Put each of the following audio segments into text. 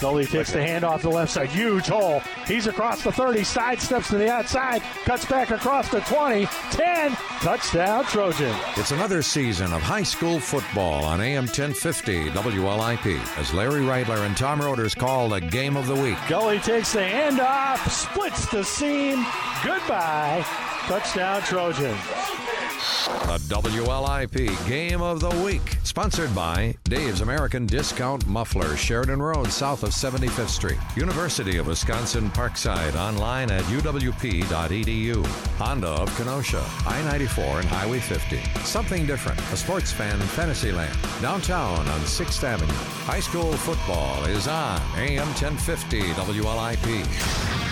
Gully takes the hand off the left side. Huge hole. He's across the 30, side steps to the outside, cuts back across the 20, 10. Touchdown, Trojan. It's another season of high school football on AM 1050 WLIP as Larry Rightler and Tom Roders call the game of the week. Gully takes the hand off, splits the seam. Goodbye. Touchdown, Trojan. The WLIP Game of the Week, sponsored by Dave's American Discount Muffler, Sheridan Road, south of 75th Street. University of Wisconsin Parkside, online at uwp.edu. Honda of Kenosha, I 94 and Highway 50. Something different, a sports fan Fantasyland. Downtown on 6th Avenue. High school football is on AM 1050 WLIP.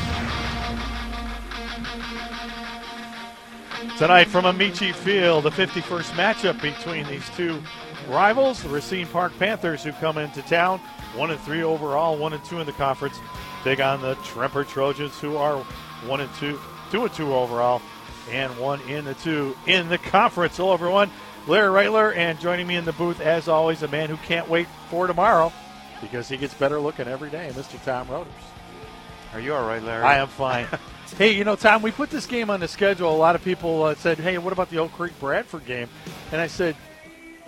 Tonight from Ameche Field, the 51st matchup between these two rivals, the Racine Park Panthers, who come into town, one and three overall, one and two in the conference, take on the Tremper Trojans, who are one and two, two and two overall, and one in the two in the conference. Hello, everyone. Larry Rightler, and joining me in the booth, as always, a man who can't wait for tomorrow because he gets better looking every day, Mr. Tom Roders. Are you all right, Larry? I am fine. hey, you know, Tom, we put this game on the schedule. A lot of people uh, said, hey, what about the Oak Creek Bradford game? And I said,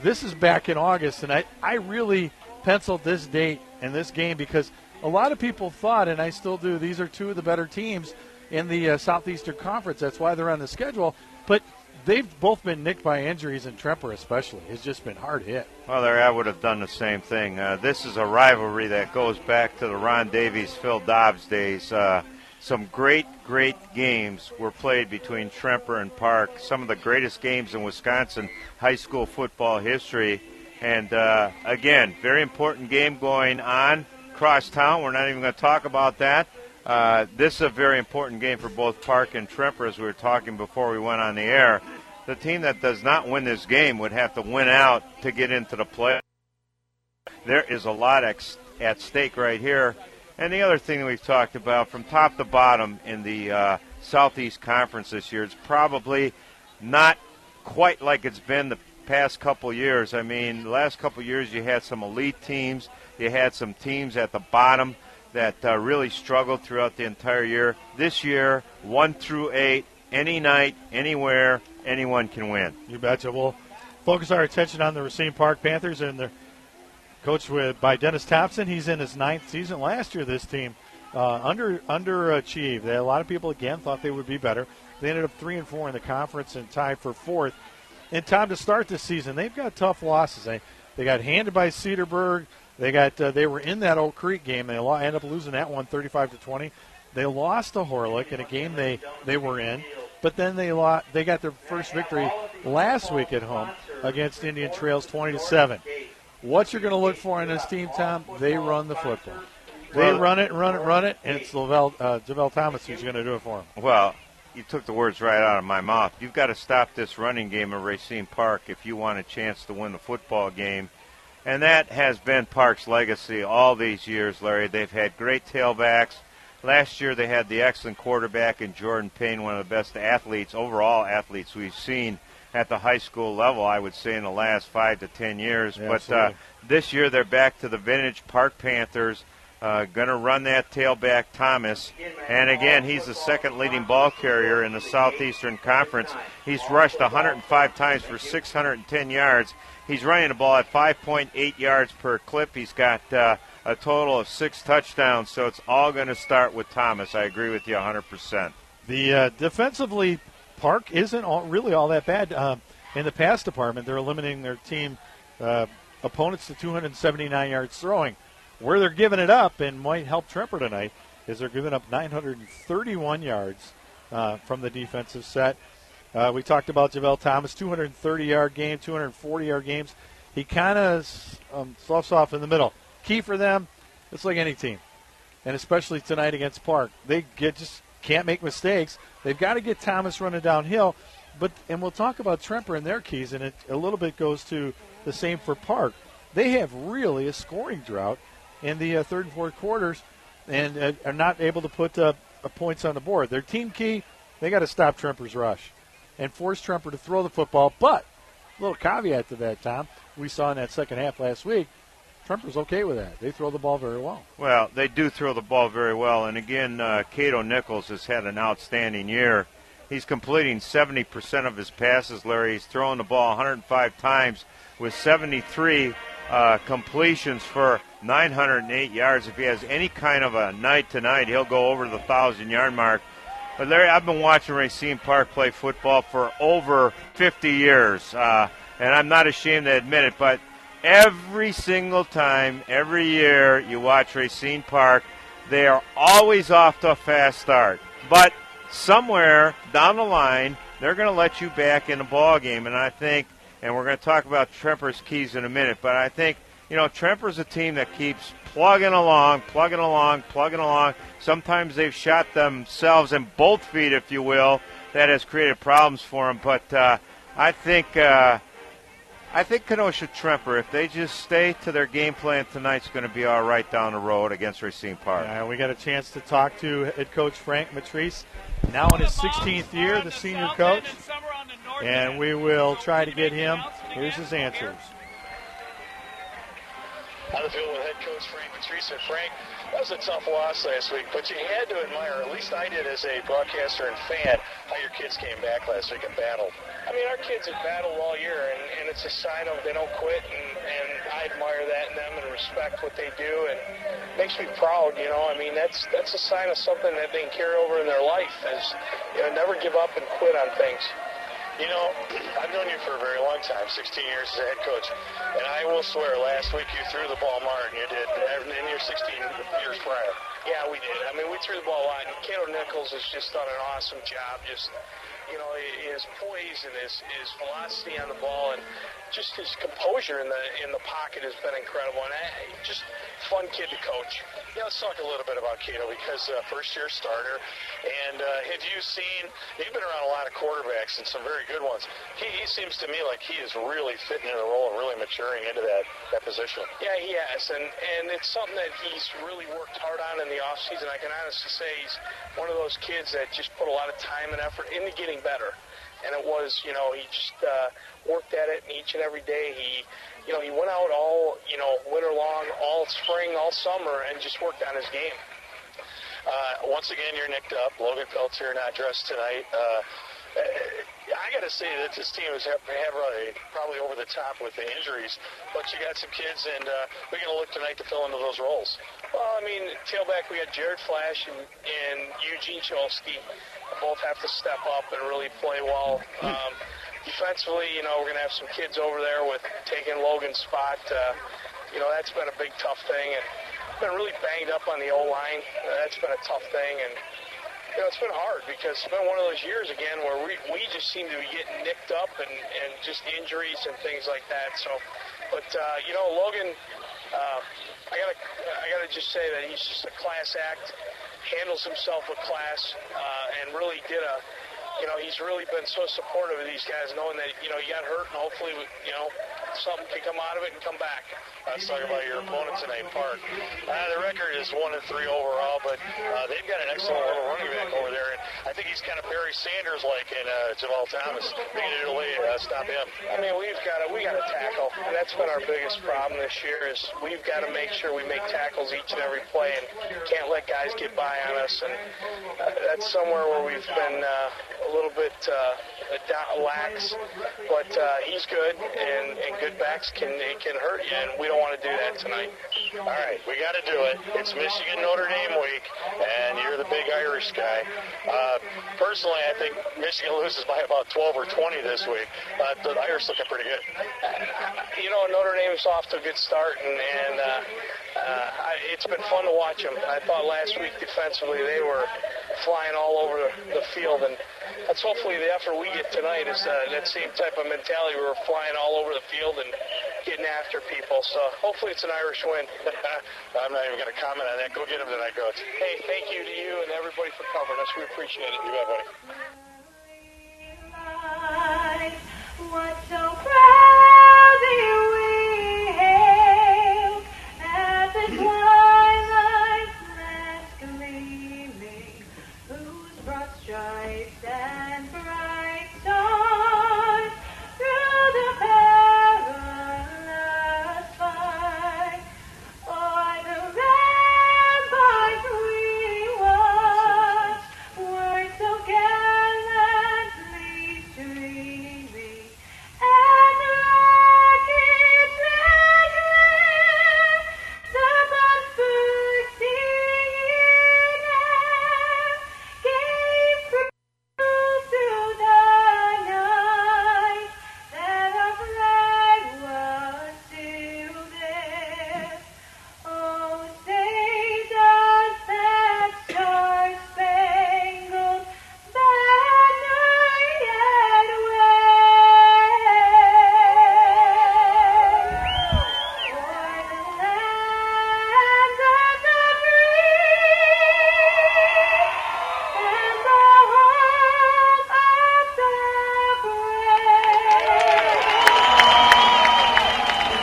this is back in August, and I, I really penciled this date and this game because a lot of people thought, and I still do, these are two of the better teams in the uh, Southeastern Conference. That's why they're on the schedule. But they've both been nicked by injuries, and Tremper especially has just been hard hit. Well, Larry, I would have done the same thing. Uh, this is a rivalry that goes back to the Ron Davies, Phil Dobbs days. Uh, some great, great games were played between Tremper and Park. Some of the greatest games in Wisconsin high school football history. And uh, again, very important game going on across town. We're not even going to talk about that. Uh, this is a very important game for both Park and Tremper, as we were talking before we went on the air. The team that does not win this game would have to win out to get into the play. There is a lot at stake right here. And the other thing that we've talked about from top to bottom in the uh, Southeast Conference this year, it's probably not quite like it's been the past couple years. I mean, the last couple years you had some elite teams, you had some teams at the bottom that uh, really struggled throughout the entire year. This year, one through eight, any night, anywhere, anyone can win. You betcha. We'll focus our attention on the Racine Park Panthers and their coached with by Dennis Thompson. He's in his ninth season. Last year, this team uh, under underachieved. They, a lot of people again thought they would be better. They ended up three and four in the conference and tied for fourth. In time to start this season, they've got tough losses. They they got handed by Cedarburg. They got uh, they were in that Oak Creek game. They ended up losing that one, 35 to 20. They lost to Horlick in a game they they were in, but then they lost, they got their first victory last week at home against Indian Trails, 20 to seven. What you're going to look for in this team, Tom? They run the football. They run it, and run it, run it, and it's Lavelle, uh, Javel Thomas who's going to do it for them. Well, you took the words right out of my mouth. You've got to stop this running game at Racine Park if you want a chance to win the football game. And that has been Park's legacy all these years, Larry. They've had great tailbacks. Last year they had the excellent quarterback in Jordan Payne, one of the best athletes, overall athletes we've seen at the high school level, I would say, in the last five to ten years. Yeah, but uh, this year they're back to the vintage Park Panthers. Uh, going to run that tailback Thomas. And again, he's the second leading ball carrier in the Southeastern Conference. He's rushed 105 times for 610 yards. He's running the ball at 5.8 yards per clip. He's got uh, a total of six touchdowns. So it's all going to start with Thomas. I agree with you 100%. The uh, defensively Park isn't all, really all that bad. Uh, in the pass department, they're limiting their team uh, opponents to 279 yards throwing. Where they're giving it up, and might help Tremper tonight, is they're giving up 931 yards uh, from the defensive set. Uh, we talked about Javel Thomas, 230 yard game, 240 yard games. He kind of um, sloughs off in the middle. Key for them, it's like any team, and especially tonight against Park, they get just can't make mistakes. They've got to get Thomas running downhill. But and we'll talk about Tremper and their keys, and it a little bit goes to the same for Park. They have really a scoring drought in the uh, third and fourth quarters, and uh, are not able to put uh, points on the board. Their team key, they got to stop Tremper's rush and force Tremper to throw the football. But a little caveat to that, Tom, we saw in that second half last week, Tremper's okay with that. They throw the ball very well. Well, they do throw the ball very well. And again, uh, Cato Nichols has had an outstanding year. He's completing 70% of his passes, Larry. He's throwing the ball 105 times with 73 uh, completions for 908 yards. If he has any kind of a night tonight, he'll go over the 1,000 yard mark. But Larry, I've been watching Racine Park play football for over 50 years, uh, and I'm not ashamed to admit it. But every single time, every year, you watch Racine Park, they are always off to a fast start. But somewhere down the line, they're going to let you back in the ball game, and I think, and we're going to talk about Tremper's keys in a minute. But I think you know Tremper's a team that keeps plugging along, plugging along, plugging along. Sometimes they've shot themselves in both feet, if you will. That has created problems for them. But uh, I think uh, I think Kenosha Tremper, if they just stay to their game plan tonight's going to be all right down the road against Racine Park. Yeah, we got a chance to talk to head coach Frank Matrice, now in his 16th year, the senior coach, and we will try to get him. Here's his answers. On the field with head coach Frank Matrice. Frank, that was a tough loss last week, but you had to admire, at least I did as a broadcaster and fan, how your kids came back last week and battled. I mean, our kids have battled all year, and, and it's a sign of they don't quit, and, and I admire that in them and respect what they do, and makes me proud. You know, I mean, that's that's a sign of something that they can carry over in their life. Is you know, never give up and quit on things. You know, I've known you for a very long time, 16 years as a head coach, and I will swear, last week you threw the ball more than you did in your 16 years prior. Yeah, we did. I mean, we threw the ball a lot, and Cato Nichols has just done an awesome job, just you know, his poise and his, his velocity on the ball and just his composure in the in the pocket has been incredible. And I, just fun kid to coach. Yeah, let's talk a little bit about Cato because uh, first year starter. And uh, have you seen? You've been around a lot of quarterbacks and some very good ones. He, he seems to me like he is really fitting in the role and really maturing into that that position. Yeah, he has, and and it's something that he's really worked hard on in the off season. I can honestly say he's one of those kids that just put a lot of time and effort into getting better and it was, you know, he just uh, worked at it and each and every day. He, you know, he went out all, you know, winter long, all spring, all summer, and just worked on his game. Uh, once again, you're nicked up. Logan Peltz here, not dressed tonight. Uh, I got to say that this team is have, have probably over the top with the injuries, but you got some kids, and uh, we're going to look tonight to fill into those roles. Well, I mean, tailback, we had Jared Flash and, and Eugene Shulsky both have to step up and really play well. Um, defensively, you know, we're going to have some kids over there with taking Logan's spot. Uh, you know, that's been a big tough thing, and been really banged up on the O line. Uh, that's been a tough thing, and you know, it's been hard because it's been one of those years again where we, we just seem to be getting nicked up and, and just injuries and things like that. So, but uh, you know, Logan, uh, I gotta I gotta just say that he's just a class act handles himself with class, uh, and really did a, you know, he's really been so supportive of these guys, knowing that, you know, he got hurt, and hopefully, you know, something can come out of it and come back. Let's talk about your opponent tonight, Park. Uh, the record is one and three overall, but uh, they've got an excellent little running back over there, and I think he's kind of Barry Sanders like in uh, Jamal Thomas. Being able to uh, stop him. I mean, we've got to we got to tackle. That's been our biggest problem this year is we've got to make sure we make tackles each and every play, and can't let guys get by on us. And uh, that's somewhere where we've been uh, a little bit. Uh, lax, but uh, he's good, and, and good backs can it can hurt you, and we don't want to do that tonight. All right, we got to do it. It's Michigan Notre Dame week, and you're the big Irish guy. Uh, personally, I think Michigan loses by about 12 or 20 this week. Uh, the Irish looking pretty good. You know, Notre Dame's off to a good start, and, and uh, uh, it's been fun to watch them. I thought last week defensively they were flying all over the field, and that's hopefully the effort we get tonight is uh, that same type of mentality. We're flying all over the field and getting after people. So hopefully it's an Irish win. I'm not even going to comment on that. Go get them tonight, coach. Hey, thank you to you and everybody for covering us. We appreciate it. You bet, buddy.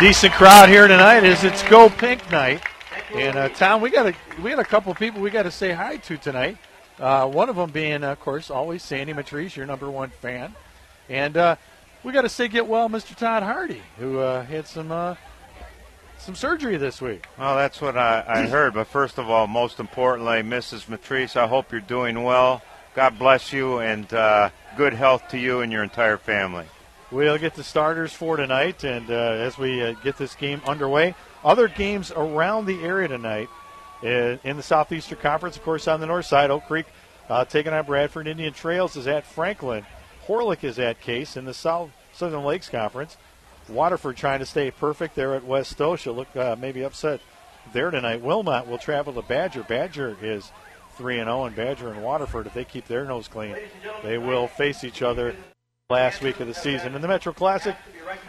Decent crowd here tonight as it's Go Pink night. And uh, Tom, we got a we got a couple people we got to say hi to tonight. Uh, one of them being, of course, always Sandy Matrice, your number one fan, and uh, we got to say get well, Mr. Todd Hardy, who uh, had some uh, some surgery this week. Well, that's what I, I heard. But first of all, most importantly, Mrs. Matrice, I hope you're doing well. God bless you, and uh, good health to you and your entire family. We'll get the starters for tonight, and uh, as we uh, get this game underway, other games around the area tonight uh, in the Southeastern Conference, of course, on the north side, Oak Creek uh, taking on Bradford. Indian Trails is at Franklin. Horlick is at Case in the South Southern Lakes Conference. Waterford trying to stay perfect there at Westosha. Look, uh, maybe upset there tonight. Wilmot will travel to Badger. Badger is 3 and 0, and Badger and Waterford, if they keep their nose clean, they will face each other last week of the season. In the Metro Classic,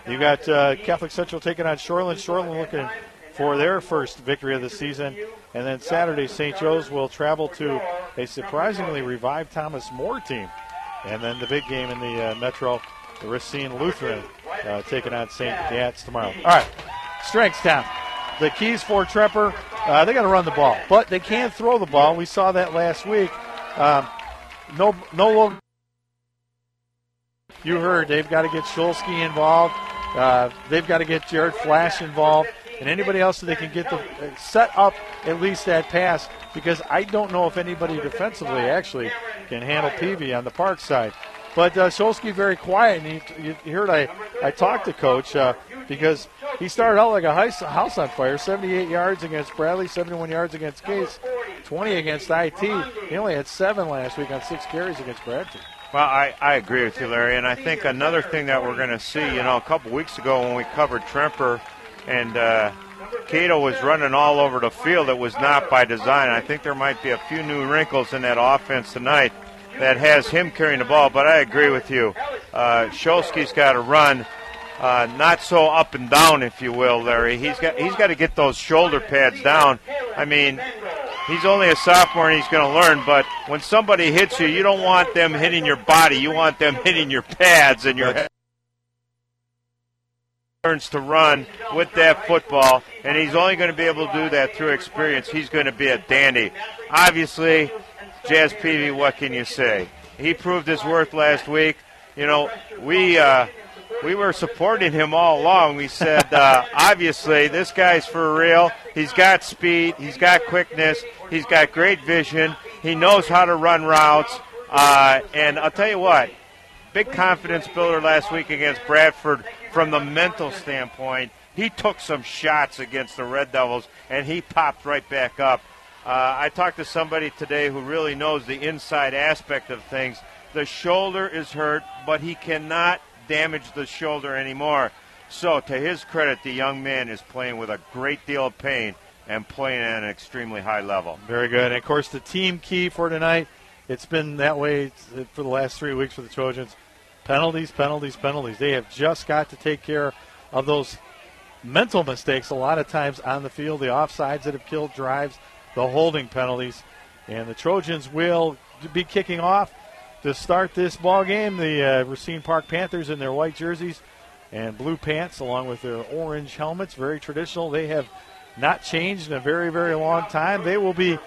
you got uh, Catholic Central taking on Shoreland. Shoreland looking for their first victory of the season. And then Saturday, St. Joe's will travel to a surprisingly revived Thomas More team. And then the big game in the uh, Metro, the Racine Lutheran uh, taking on St. Cat's tomorrow. All right, strengths down. The keys for Tremper, uh, they got to run the ball, but they can't throw the ball. We saw that last week. Um, no, no you heard they've got to get Shulsky involved. Uh, they've got to get Jared Flash involved, and anybody else that they can get the set up at least that pass. Because I don't know if anybody defensively actually can handle Peavy on the Park side. But uh, Shulsky very quiet, and he, you heard I, I talked to Coach uh, because he started out like a house on fire 78 yards against Bradley, 71 yards against Case, 20 against IT. He only had seven last week on six carries against Bradford. Well, I, I agree with you, Larry. And I think another thing that we're going to see, you know, a couple weeks ago when we covered Tremper and uh, Cato was running all over the field, it was not by design. I think there might be a few new wrinkles in that offense tonight that has him carrying the ball. But I agree with you. Uh, Shulsky's got to run. Uh, not so up and down, if you will, Larry. He's got he's got to get those shoulder pads down. I mean, he's only a sophomore and he's going to learn. But when somebody hits you, you don't want them hitting your body. You want them hitting your pads and your head. Learns to run with that football, and he's only going to be able to do that through experience. He's going to be a dandy. Obviously, Jazz Peavy, what can you say? He proved his worth last week. You know, we uh, we were supporting him all along. We said, uh, obviously, this guy's for real. He's got speed, he's got quickness, he's got great vision, he knows how to run routes. Uh, and I'll tell you what, big confidence builder last week against Bradford from the mental standpoint. He took some shots against the Red Devils and he popped right back up. Uh, I talked to somebody today who really knows the inside aspect of things. The shoulder is hurt, but he cannot damage the shoulder anymore. So, to his credit, the young man is playing with a great deal of pain and playing at an extremely high level. Very good. And of course, the team key for tonight, it's been that way for the last three weeks for the Trojans. Penalties, penalties, penalties. They have just got to take care of those mental mistakes a lot of times on the field, the offsides that have killed drives, the holding penalties. And the Trojans will be kicking off to start this ball game. The uh, Racine Park Panthers in their white jerseys and blue pants, along with their orange helmets, very traditional. They have not changed in a very, very long time. They will be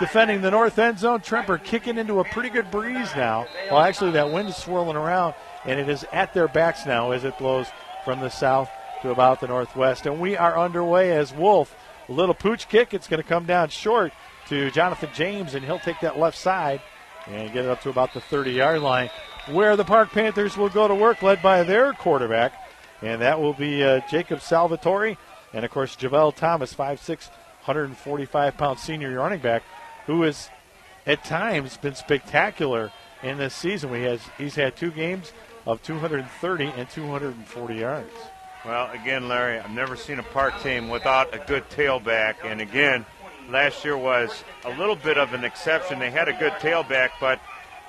defending the north end zone. Tremper kicking into a pretty good breeze now. Well, actually, that wind is swirling around, and it is at their backs now as it blows from the south to about the northwest. And we are underway as Wolf. A little pooch kick. It's going to come down short to Jonathan James, and he'll take that left side and get it up to about the 30 yard line, where the Park Panthers will go to work, led by their quarterback, and that will be uh, Jacob Salvatore, and of course, Javel Thomas, 5'6, 145 pound senior running back, who has at times been spectacular in this season. We has, he's had two games of 230 and 240 yards. Well, again, Larry, I've never seen a park team without a good tailback, and again, last year was a little bit of an exception. They had a good tailback, but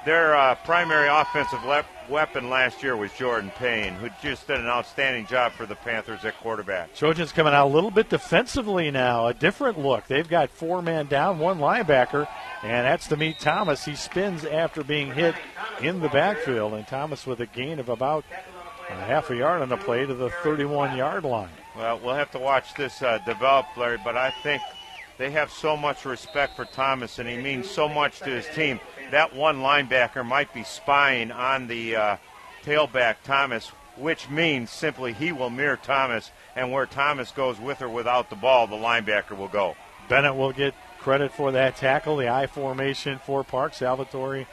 their uh, primary offensive le- weapon last year was Jordan Payne, who just did an outstanding job for the Panthers at quarterback. Trojans coming out a little bit defensively now, a different look. They've got four men down, one linebacker, and that's to meet Thomas. He spins after being hit in the backfield, and Thomas with a gain of about a half a yard on the play to the 31 yard line. Well, we'll have to watch this uh, develop, Larry, but I think they have so much respect for Thomas, and he means so much to his team. That one linebacker might be spying on the uh, tailback Thomas, which means simply he will mirror Thomas, and where Thomas goes with or without the ball, the linebacker will go. Bennett will get credit for that tackle, the I formation for Park. Salvatore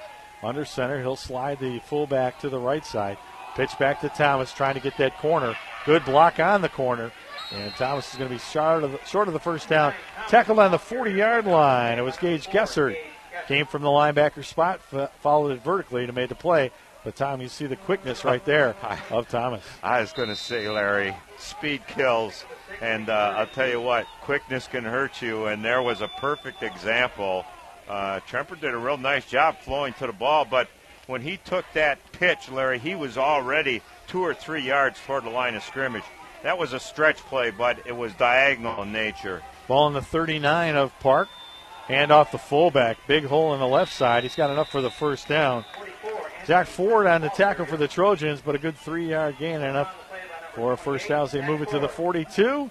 under center. He'll slide the fullback to the right side. Pitch back to Thomas, trying to get that corner. Good block on the corner. And Thomas is going to be short of, the, short of the first down. Tackled on the 40 yard line. It was Gage Gessert. Came from the linebacker spot, f- followed it vertically to make the play. But Tom, you see the quickness right there of Thomas. I was going to say, Larry, speed kills, and uh, I'll tell you what, quickness can hurt you. And there was a perfect example. Uh, Tremper did a real nice job flowing to the ball, but when he took that pitch, Larry, he was already two or three yards toward the line of scrimmage. That was a stretch play, but it was diagonal in nature. Ball in the 39 of Park. Hand off the fullback. Big hole in the left side. He's got enough for the first down. Zach Ford on the tackle for the Trojans, but a good three yard gain enough for a first down they move it to the 42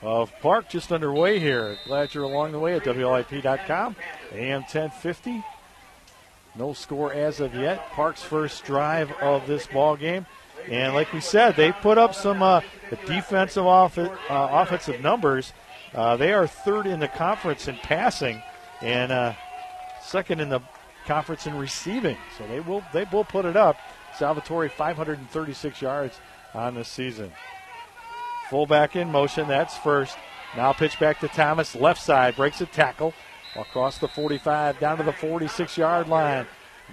of Park. Just underway here. Glad you're along the way at WLIP.com. AM 1050. No score as of yet. Park's first drive of this ball game. And like we said, they put up some uh, defensive off- uh, offensive numbers. Uh, they are third in the conference in passing and uh, second in the conference in receiving. So they will they will put it up. Salvatore 536 yards on the season. Fullback in motion. That's first. Now pitch back to Thomas. Left side breaks a tackle across the 45 down to the 46 yard line.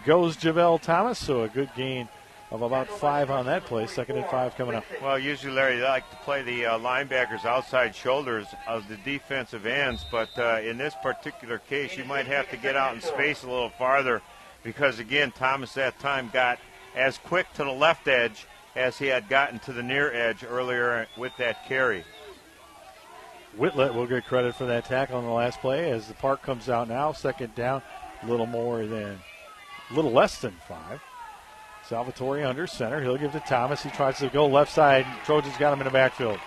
Goes Javel Thomas. So a good gain of about five on that play. Second and five coming up. Well, usually, Larry, they like to play the uh, linebackers outside shoulders of the defensive ends, but uh, in this particular case, you might have to get out in space a little farther because, again, Thomas that time got as quick to the left edge as he had gotten to the near edge earlier with that carry. Whitlet will get credit for that tackle on the last play as the park comes out now. Second down, a little more than, a little less than five. Salvatore under center. He'll give to Thomas. He tries to go left side. Trojans got him in the backfield.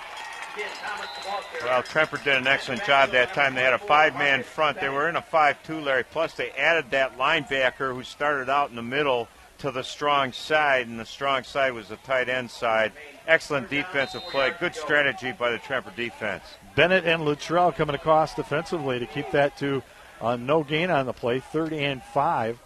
Well, Tremper did an excellent job that time. They had a five-man front. They were in a 5-2, Larry. Plus, they added that linebacker who started out in the middle to the strong side, and the strong side was the tight end side. Excellent defensive play. Good strategy by the Tremper defense. Bennett and Luttrell coming across defensively to keep that to uh, no gain on the play. Third and five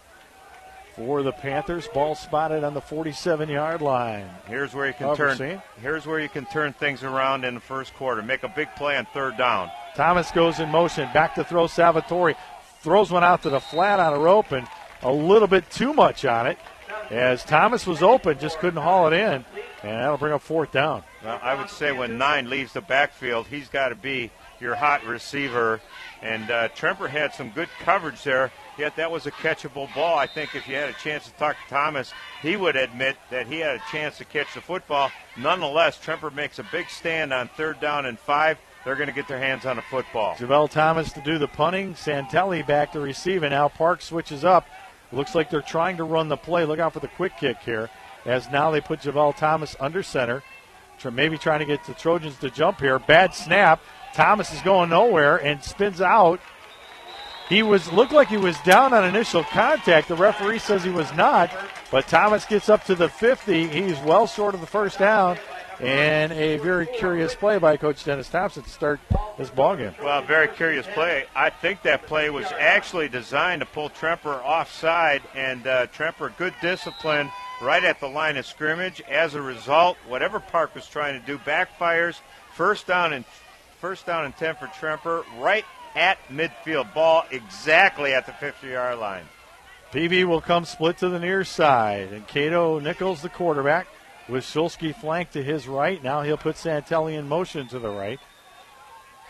for the Panthers. Ball spotted on the 47-yard line. Here's where you can Cover, turn. Here's where you can turn things around in the first quarter. Make a big play on third down. Thomas goes in motion. Back to throw Salvatore. Throws one out to the flat on a rope and a little bit too much on it. As Thomas was open, just couldn't haul it in. And that'll bring up fourth down. Well, I would say when nine leaves the backfield, he's got to be your hot receiver. And uh, Tremper had some good coverage there. Yet that was a catchable ball. I think if you had a chance to talk to Thomas, he would admit that he had a chance to catch the football. Nonetheless, Tremper makes a big stand on third down and five. They're going to get their hands on the football. Javel Thomas to do the punting. Santelli back to receive. And now Park switches up. Looks like they're trying to run the play. Look out for the quick kick here. As now they put Javel Thomas under center. Maybe trying to get the Trojans to jump here. Bad snap. Thomas is going nowhere and spins out. He was looked like he was down on initial contact. The referee says he was not, but Thomas gets up to the 50. He's well short of the first down, and a very curious play by Coach Dennis Thompson to start this ball game. Well, very curious play. I think that play was actually designed to pull Tremper offside, and uh, Tremper, good discipline right at the line of scrimmage. As a result, whatever Park was trying to do backfires. First down and first down and ten for Tremper, right at midfield. Ball exactly at the 50-yard line. Peavy will come split to the near side, and Cato Nichols, the quarterback, with Shulsky flanked to his right. Now he'll put Santelli in motion to the right.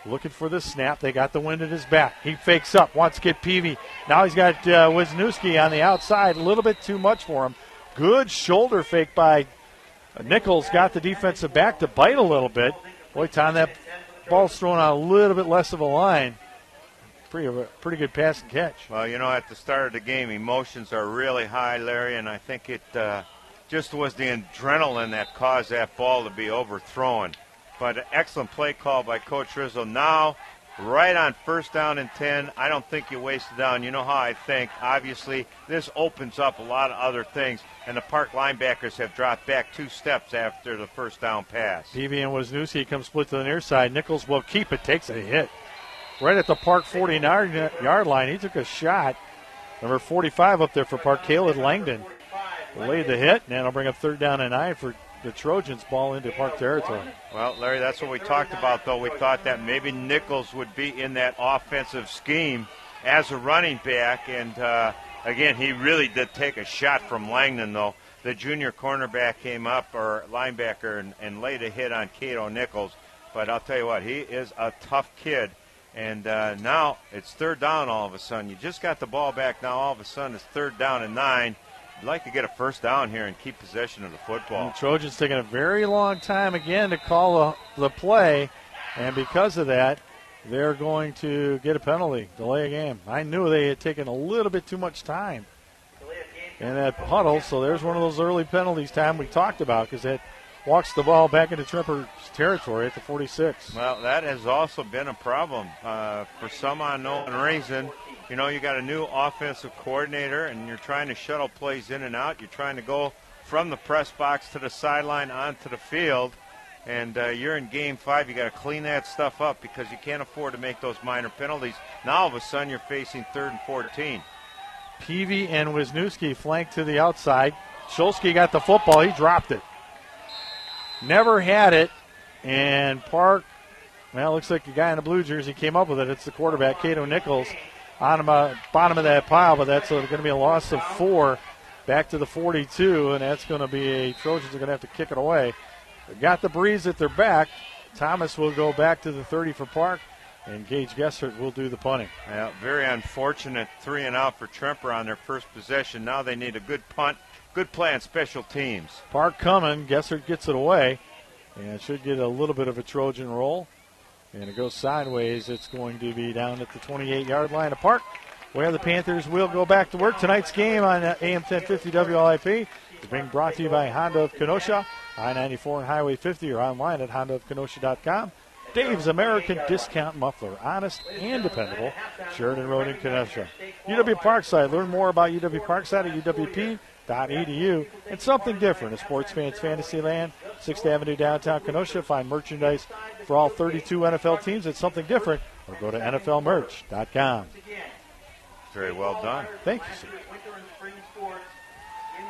Looking for the snap. They got the wind at his back. He fakes up, wants to get Peavy. Now he's got uh, Wisniewski on the outside. A little bit too much for him. Good shoulder fake by Nichols. Got the defensive back to bite a little bit. Boy, Tom, that ball's thrown out a little bit less of a line. Pretty, pretty good pass and catch. Well, you know, at the start of the game, emotions are really high, Larry, and I think it uh, just was the adrenaline that caused that ball to be overthrown. But excellent play call by Coach Rizzo. Now, right on first down and 10, I don't think you wasted down. You know how I think. Obviously, this opens up a lot of other things, and the Park linebackers have dropped back two steps after the first down pass. Peavy and Wisniewski comes split to the near side. Nichols will keep it, takes a hit. Right at the Park 49 yard line. He took a shot. Number 45 up there for Park, Caleb Langdon. Laid the hit, and that'll bring up third down and nine for the Trojans ball into Park territory. Well, Larry, that's what we talked about, though. We thought that maybe Nichols would be in that offensive scheme as a running back, and uh, again, he really did take a shot from Langdon, though. The junior cornerback came up, or linebacker, and, and laid a hit on Cato Nichols. But I'll tell you what, he is a tough kid. And uh, now it's third down all of a sudden. You just got the ball back now. All of a sudden it's third down and nine. I'd like to get a first down here and keep possession of the football. And Trojans taking a very long time again to call the, the play, and because of that, they're going to get a penalty, delay a game. I knew they had taken a little bit too much time in that huddle, so there's one of those early penalties time we talked about because that walks the ball back into Tremper's territory at the 46. Well, that has also been a problem uh, for some unknown reason. You know, you got a new offensive coordinator, and you're trying to shuttle plays in and out. You're trying to go from the press box to the sideline onto the field, and uh, you're in game five. You got to clean that stuff up because you can't afford to make those minor penalties. Now all of a sudden you're facing third and 14. Peavy and Wisniewski flanked to the outside. Shulsky got the football. He dropped it. Never had it, and Park. Well, looks like the guy in the blue jersey came up with it. It's the quarterback, Cato Nichols, on uh, bottom of that pile, but that's going to be a loss of four back to the 42, and that's going to be a Trojans are going to have to kick it away. They got the breeze at their back. Thomas will go back to the 30 for Park, and Gage Gessert will do the punting. Yeah, very unfortunate three and out for Tremper on their first possession. Now they need a good punt, good play on special teams. Park coming, Gessert gets it away, and should get a little bit of a Trojan roll. And it goes sideways. It's going to be down at the 28 yard line of Park, where the Panthers will go back to work. Tonight's game on uh, AM 1050 WLIP is being brought to you by Honda of Kenosha, I 94 and Highway 50, or online at HondaofKenosha.com. Dave's American Discount Muffler, honest and dependable. Sheridan Road in Kenosha. UW Parkside. Learn more about UW Parkside at UWP.edu. And something different, a sports fans fantasy land, 6th Avenue downtown Kenosha. Find merchandise for all 32 NFL teams at something different, or go to NFLmerch.com. Very well done. Thank you, sir.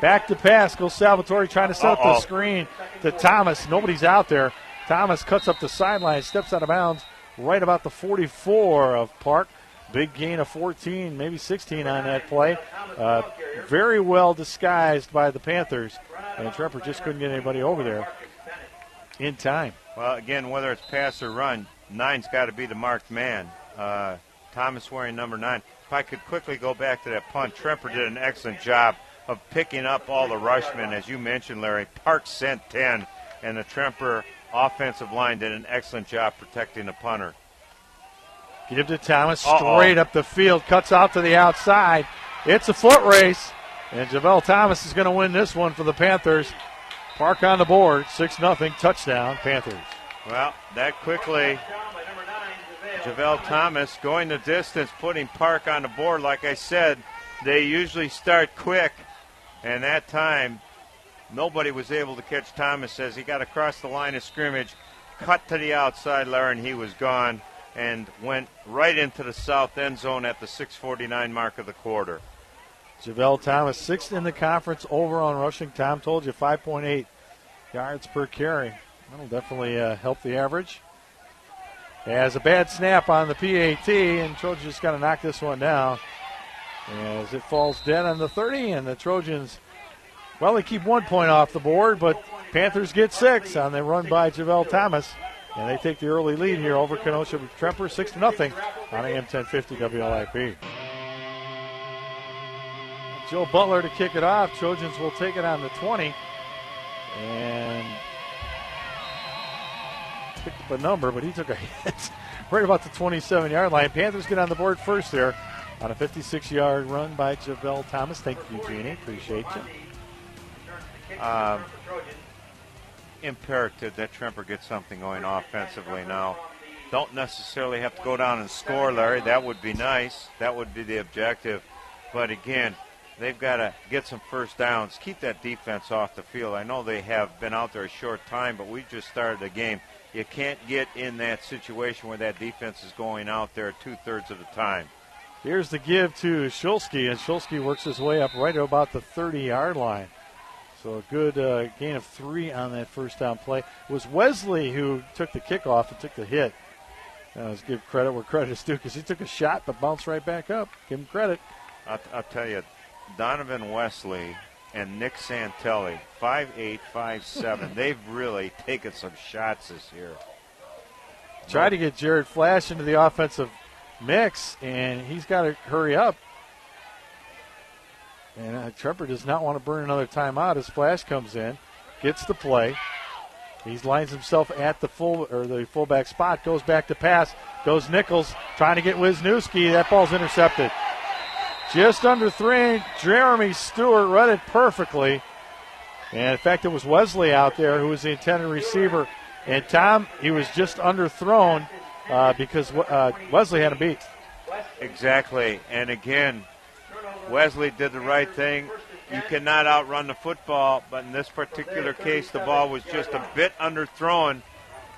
Back to pass. Goes Salvatore trying to set up the screen to Thomas. Nobody's out there. Thomas cuts up the sideline, steps out of bounds right about the 44 of Park. Big gain of 14, maybe 16 on that play. Uh, very well disguised by the Panthers, and Tremper just couldn't get anybody over there in time. Well, again, whether it's pass or run, nine's got to be the marked man. Uh, Thomas wearing number nine. If I could quickly go back to that punt, Tremper did an excellent job of picking up all the rushmen, as you mentioned, Larry. Park sent 10, and the Tremper offensive line did an excellent job protecting the punter. Give to Thomas Uh-oh. straight up the field, cuts out to the outside. It's a foot race, and Javel Thomas is going to win this one for the Panthers. Park on the board, 6 0 touchdown, Panthers. Well, that quickly, Javel Thomas going the distance, putting Park on the board. Like I said, they usually start quick, and that time nobody was able to catch Thomas as he got across the line of scrimmage, cut to the outside, Larry, and he was gone, and went right into the south end zone at the 6:49 mark of the quarter. Javel Thomas, sixth in the conference over on rushing. Tom told you 5.8 yards per carry. That'll definitely uh, help the average. Has a bad snap on the PAT, and Trojans just got to knock this one down as it falls dead on the 30, and the Trojans, well, they keep one point off the board, but Panthers get six on the run by Javel Thomas, and they take the early lead here over Kenosha Tremper, six to nothing on AM 1050 WLIP. Joe Butler to kick it off. Trojans will take it on the 20. And picked up a number, but he took a hit right about the 27 yard line. Panthers get on the board first there on a 56 yard run by Javel Thomas. Thank you, Jeannie. Appreciate you. Um, imperative that Tremper get something going offensively now. Don't necessarily have to go down and score, Larry. That would be nice. That would be the objective. But again, they've got to get some first downs, keep that defense off the field. I know they have been out there a short time, but we just started the game. You can't get in that situation where that defense is going out there two thirds of the time. Here's the give to Shulsky, and Shulsky works his way up right to about the 30 yard line. So a good uh, gain of three on that first down play. It was Wesley who took the kickoff and took the hit. Uh, let's give credit where credit is due because he took a shot but bounced right back up. Give him credit. I'll, I'll tell you, Donovan Wesley and Nick Santelli, five eight, five seven. they've really taken some shots this year. Try to get Jared Flash into the offensive mix, and he's got to hurry up. And uh, Tremper does not want to burn another timeout as Flash comes in, gets the play. He lines himself at the full or the fullback spot, goes back to pass, goes Nichols trying to get Wisniewski. That ball's intercepted. Just under three, Jeremy Stewart read it perfectly. And in fact, it was Wesley out there who was the intended receiver. And Tom, he was just underthrown uh, because uh, Wesley had him beat. Exactly. And again, Wesley did the right thing. You cannot outrun the football, but in this particular case, the ball was just a bit underthrown.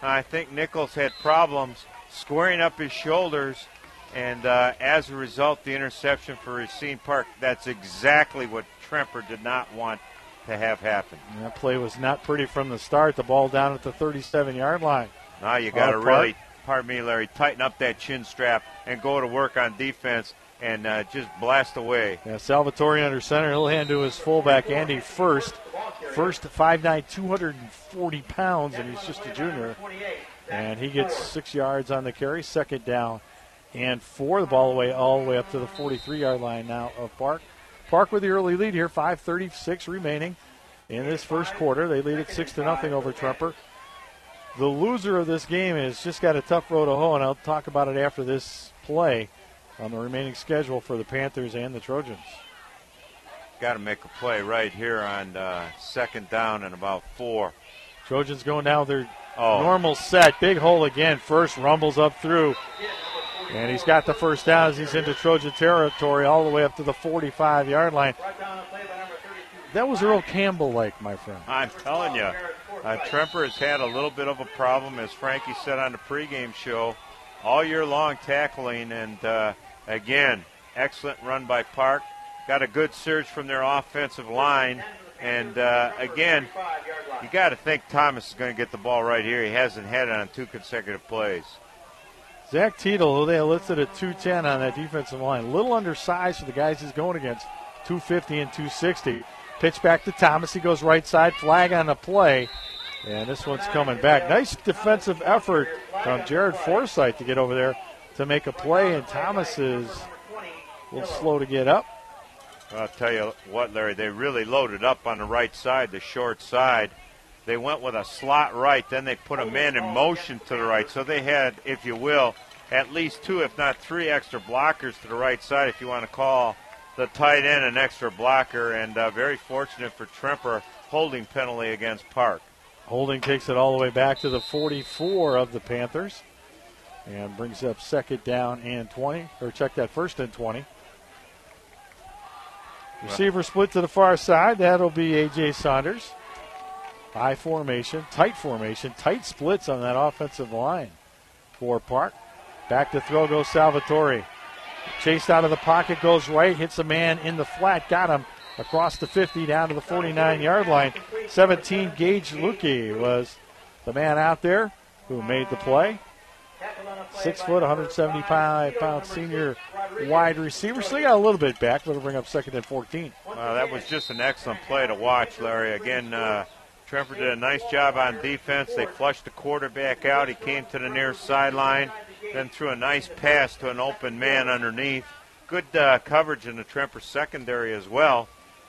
I think Nichols had problems squaring up his shoulders, and uh, as a result, the interception for Racine Park. That's exactly what Tremper did not want to have happen. And that play was not pretty from the start. The ball down at the 37 yard line. Now you got to really, pardon me, Larry, tighten up that chin strap and go to work on defense and uh, just blast away. Yeah, Salvatore under center. He'll hand to his fullback, Andy First. First, 5'9, 240 pounds, and he's just a junior. And he gets six yards on the carry, second down. And four, the ball away all the way up to the 43 yard line now of Park. Park with the early lead here, 5.36 remaining in this first quarter. They lead it 6 to nothing over Tremper. The loser of this game has just got a tough road to hoe, and I'll talk about it after this play on the remaining schedule for the Panthers and the Trojans. Got to make a play right here on uh, second down and about four. Trojans going down their oh. normal set. Big hole again. First rumbles up through. And he's got the first down as he's into Trojan territory all the way up to the 45 yard line. That was Earl Campbell like, my friend. I'm telling you. Uh, Tremper has had a little bit of a problem, as Frankie said on the pregame show, all year long tackling. And uh, Again, excellent run by Park. Got a good surge from their offensive line. And uh, again, you got to think Thomas is going to get the ball right here. He hasn't had it on two consecutive plays. Zach Tiedel, who they listed at 210 on that defensive line, a little undersized for the guys he's going against, 250 and 260. Pitch back to Thomas. He goes right side, flag on the play. And this one's coming back. Nice defensive effort from Jared Forsythe to get over there to make a play, and Thomas is a little slow to get up. I'll tell you what, Larry, they really loaded up on the right side, the short side. They went with a slot right, then they put a man in motion to the right. So they had, if you will, at least two, if not three extra blockers to the right side, if you want to call the tight end an extra blocker. And uh, very fortunate for Tremper, holding penalty against Park. Holding takes it all the way back to the 44 of the Panthers and brings up second down and 20, or check that first and 20. Receiver split to the far side. That'll be A.J. Saunders. High formation, tight formation, tight splits on that offensive line for Park. Back to throw goes Salvatore. Chased out of the pocket, goes right, hits a man in the flat, got him across the 50 down to the 49 yard line. 17 Gage Luki was the man out there who made the play. Six foot, 175 pound senior wide receiver. So they got a little bit back. That'll bring up second and 14. that was just an excellent play to watch, Larry. Again, uh, Tremper did a nice job on defense. They flushed the quarterback out. He came to the near sideline, then threw a nice pass to an open man underneath. Good uh, coverage in the Tremper secondary as well.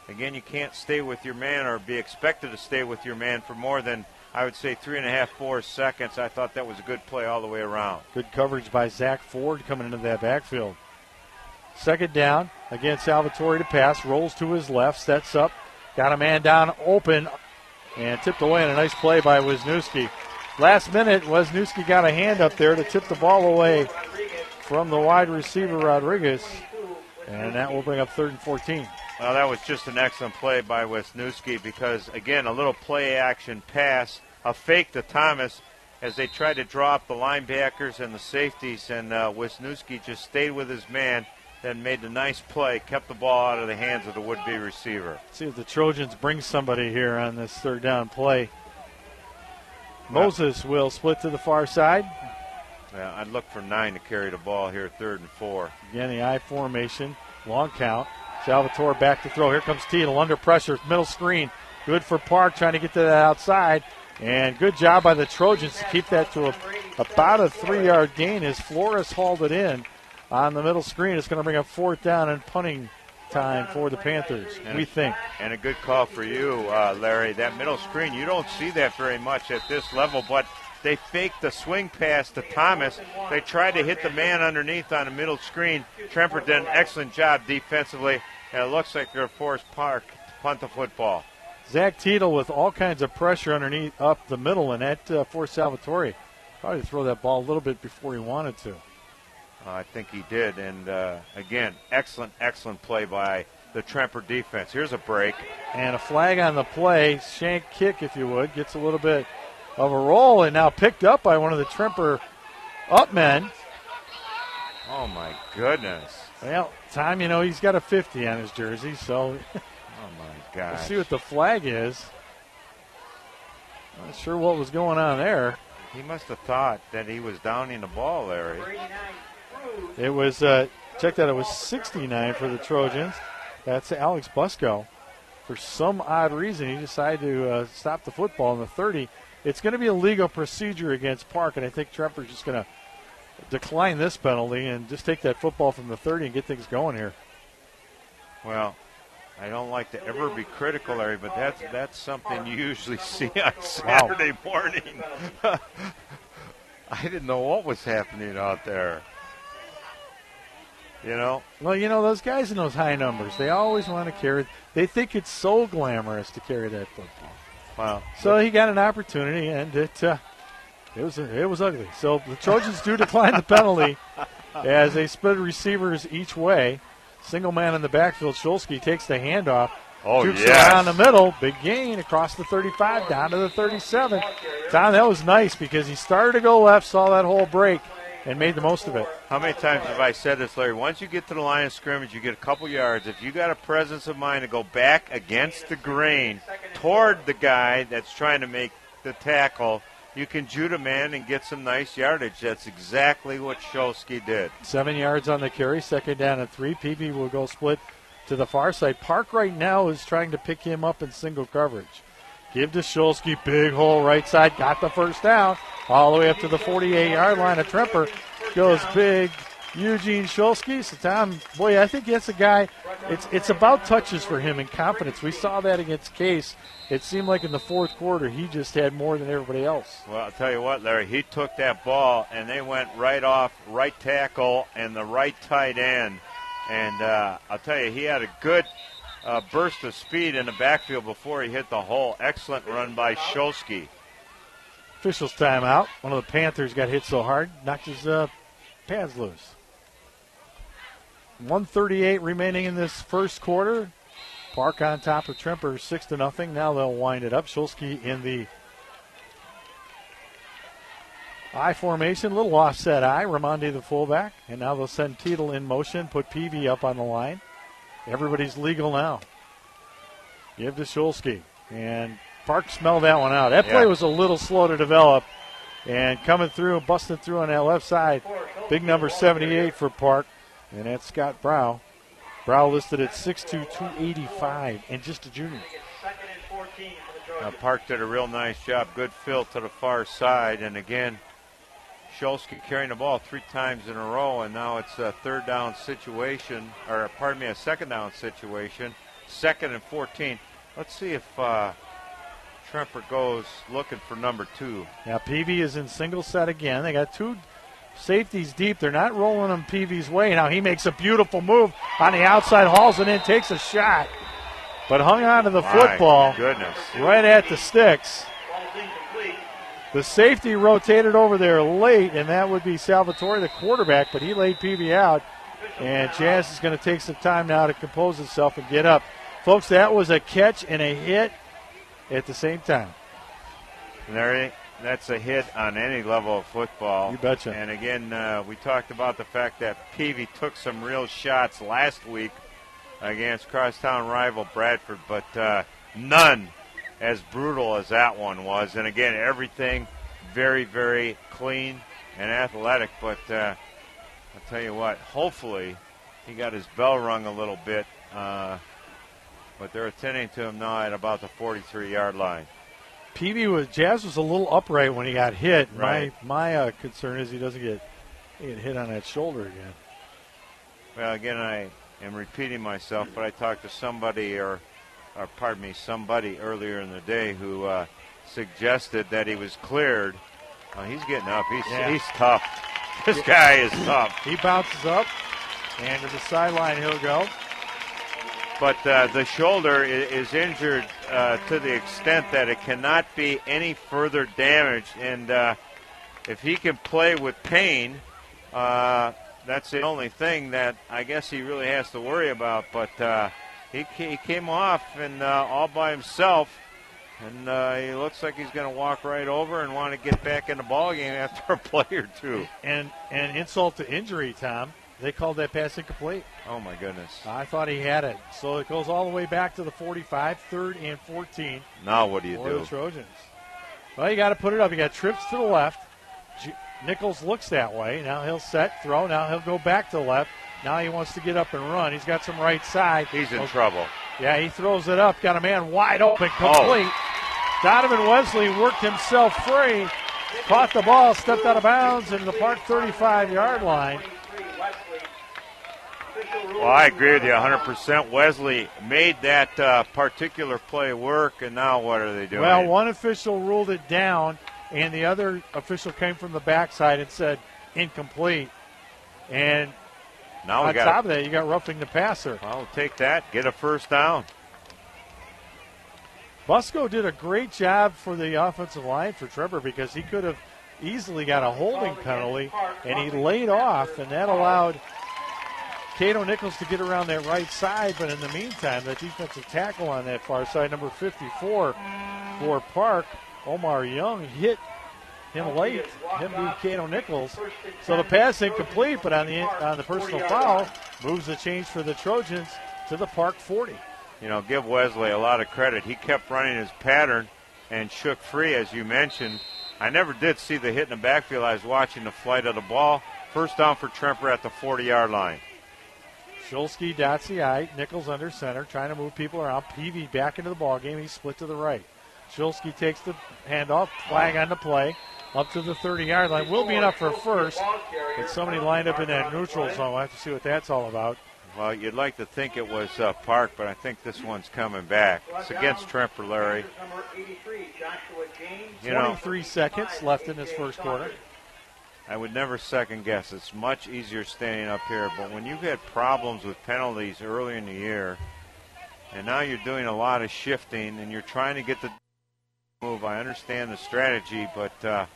Again, you can't stay with your man or be expected to stay with your man for more than I would say three and a half, four seconds. I thought that was a good play all the way around. Good coverage by Zach Ford coming into that backfield. Second down. Again, Salvatore to pass. Rolls to his left. Sets up. Got a man down open and tipped away in a nice play by Wisniewski. Last minute, Wisniewski got a hand up there to tip the ball away from the wide receiver Rodriguez, and that will bring up third and 14. Well, that was just an excellent play by Wisniewski because, again, a little play action pass, a fake to Thomas as they tried to draw up the linebackers and the safeties, and uh, Wisniewski just stayed with his man, then made a nice play, kept the ball out of the hands of the would be receiver. See if the Trojans bring somebody here on this third down play. Moses will split to the far side. Yeah, I'd look for nine to carry the ball here, third and four. Again, the I formation, long count. Salvatore back to throw. Here comes Teetle under pressure, middle screen. Good for Park trying to get to that outside. And good job by the Trojans to keep that to a, about a three yard gain as Flores hauled it in on the middle screen. It's going to bring up fourth down and punting time for the Panthers, and we a, think. And a good call for you, uh, Larry. That middle screen, you don't see that very much at this level, but they faked the swing pass to Thomas. They tried to hit the man underneath on the middle screen. Tremper did an excellent job defensively, and it looks like they're forced Park to punt the football. Zach Teetle with all kinds of pressure underneath up the middle, and that uh, forced Salvatore probably to throw that ball a little bit before he wanted to. Uh, I think he did, and uh, again, excellent, excellent play by the Tremper defense. Here's a break. And a flag on the play, shank kick, if you would, gets a little bit of a roll, and now picked up by one of the Tremper up men. Oh my goodness! Well, Tom, you know he's got a 50 on his jersey, so Oh my God. Let's see what the flag is. Not sure what was going on there. He must have thought that he was downing the ball, Larry. It was, uh, check that, it was 69 for the Trojans. That's Alex Busco. For some odd reason, he decided to uh, stop the football in the 30. It's going to be a legal procedure against Park, and I think Tremper's just going to decline this penalty and just take that football from the 30 and get things going here. Well, I don't like to ever be critical, Larry, but that's that's something you usually see on Saturday wow. morning. I didn't know what was happening out there. You know? Well, you know, those guys in those high numbers, they always want to carry, they think it's so glamorous to carry that football. Wow. So he got an opportunity, and it uh, it was it was ugly. So the Trojans do decline the penalty as they split receivers each way. Single man in the backfield. Shulsky takes the handoff. Oh, Jukes yes. around the middle. Big gain across the 35 down to the 37. Tom, that was nice because he started to go left, saw that whole break, and made the most of it. How many times have I said this, Larry? Once you get to the line of scrimmage, you get a couple yards. If you got a presence of mind to go back against the grain toward the guy that's trying to make the tackle, you can shoot a man and get some nice yardage. That's exactly what Shulsky did. Seven yards on the carry, second down and three. Peavy will go split to the far side. Park right now is trying to pick him up in single coverage. Give to Shulsky, big hole right side, got the first down, all the way up to the 48 yard line of Tremper. Goes big Eugene Shulsky. So Tom, boy, I think that's a guy. It's it's about touches for him and confidence. We saw that against Case. It seemed like in the fourth quarter he just had more than everybody else. Well, I'll tell you what, Larry, he took that ball and they went right off right tackle and the right tight end. And uh, I'll tell you, he had a good uh, burst of speed in the backfield before he hit the hole. Excellent run by Shulsky. Officials timeout. One of the Panthers got hit so hard, knocked his uh, pads loose. 138 remaining in this first quarter. Park on top of Tremper, six to nothing. Now they'll wind it up. Shulsky in the I formation, little offset I. Ramondi the fullback, and now they'll send Teetle in motion, put Peavy up on the line. Everybody's legal now. Give to Shulsky, and Park smelled that one out. That play Yeah. was a little slow to develop, and coming through, busting through on that left side. Big number 78 for Park, and that's Scott Brow. Brow listed at 6'2", 285, and just a junior. Uh, Park did a real nice job. Good fill to the far side. And again, Shulsky carrying the ball three times in a row. And now it's a third down situation, or pardon me, a second down situation. Second and 14. Let's see if uh, Tremper goes looking for number two. Now Peavy is in single set again. They got two safeties deep. They're not rolling them Peavy's way. Now he makes a beautiful move on the outside, hauls it in, takes a shot. but hung on to the My football Goodness. right at the sticks. The safety rotated over there late, and that would be Salvatore, the quarterback, but he laid Peavy out. And Jazz is going to take some time now to compose itself and get up. Folks, that was a catch and a hit at the same time. There, that's a hit on any level of football. You betcha. And again, uh, we talked about the fact that Peavy took some real shots last week against crosstown rival Bradford, but uh, none as brutal as that one was. And again, everything very, very clean and athletic. But uh, I'll tell you what, hopefully he got his bell rung a little bit. Uh, but they're attending to him now at about the 43 yard line. Peavy was Jazz was a little upright when he got hit. Right. My my uh, concern is he doesn't get get hit on that shoulder again. Well, again, I am repeating myself, but I talked to somebody, or, or pardon me, somebody earlier in the day who uh, suggested that he was cleared. He's getting up. He's Yeah. he's tough. This guy is tough. He bounces up, and to the sideline he'll go. But uh, the shoulder is, injured uh, to the extent that it cannot be any further damaged. And uh, if he can play with pain, uh, that's the only thing that I guess he really has to worry about. But uh, he, he came off and uh, all by himself. And uh, he looks like he's going to walk right over and want to get back in the ball game after a play or two. And and insult to injury, Tom. They called that pass incomplete. Oh my goodness! I thought he had it. So it goes all the way back to the 45, third and 14 Now what do you do? the Trojans. Well, you got to put it up. You got trips to the left. J- Nichols looks that way. Now he'll set, throw. Now he'll go back to the left. Now he wants to get up and run. He's got some right side. He's in Oh, trouble. Yeah, he throws it up. Got a man wide open, Oh. complete. Donovan Wesley worked himself free, caught the ball, stepped out of bounds into the Park 35 yard line. Well, I agree with you 100%. Wesley made that uh, particular play work, and now what are they doing? Well, one official ruled it down, and the other official came from the backside and said incomplete. And now we on got. top of that, you got roughing the passer. We'll take that. Get a first down. Busco did a great job for the offensive line for Tremper because he could have easily got a holding penalty, and he laid off, and that allowed Cato Nichols to get around that right side. But in the meantime, that defensive tackle on that far side, number 54 for Park, Omar Young, hit him late. Him being Cato Nichols. So the pass incomplete, but on the on the personal foul moves the change for the Trojans to the Park 40. You know, give Wesley a lot of credit. He kept running his pattern and shook free, as you mentioned. I never did see the hit in the backfield. I was watching the flight of the ball. First down for Tremper at the 40 yard line. Shulsky, Dotsy, Nichols under center, trying to move people around. Peavy back into the ball game. He's split to the right. Shulsky takes the handoff, flag on the play, up to the 30 yard line. Will be enough for first, but somebody lined up in that neutral zone. We'll have to see what that's all about. Well, you'd like to think it was uh, Park, but I think this one's coming back. It's against Tremper, Larry. You know, 23 seconds left in this first quarter. I would never second guess. It's much easier standing up here, but when you've had problems with penalties early in the year, and now you're doing a lot of shifting and you're trying to get the move, I understand the strategy, but uh,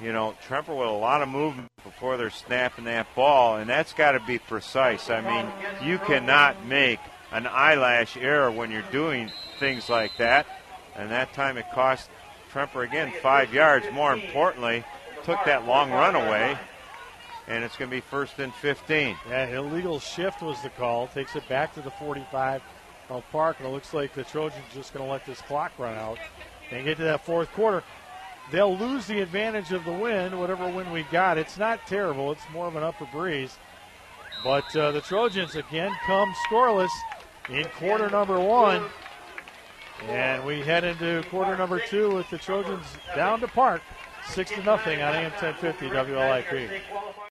you know, Tremper with a lot of movement before they're snapping that ball, and that's got to be precise. I mean, you cannot make an eyelash error when you're doing things like that, and that time it cost Tremper again five yards. More importantly, took that long run away, and it's going to be first and 15. Yeah, illegal shift was the call. Takes it back to the 45 of Park, and it looks like the Trojans just going to let this clock run out and get to that fourth quarter. They'll lose the advantage of the win, whatever win we got. It's not terrible. It's more of an upper breeze. But uh, the Trojans again come scoreless in quarter number one. And we head into quarter number two with the Trojans down to Park, six to nothing on AM 1050 WLIP.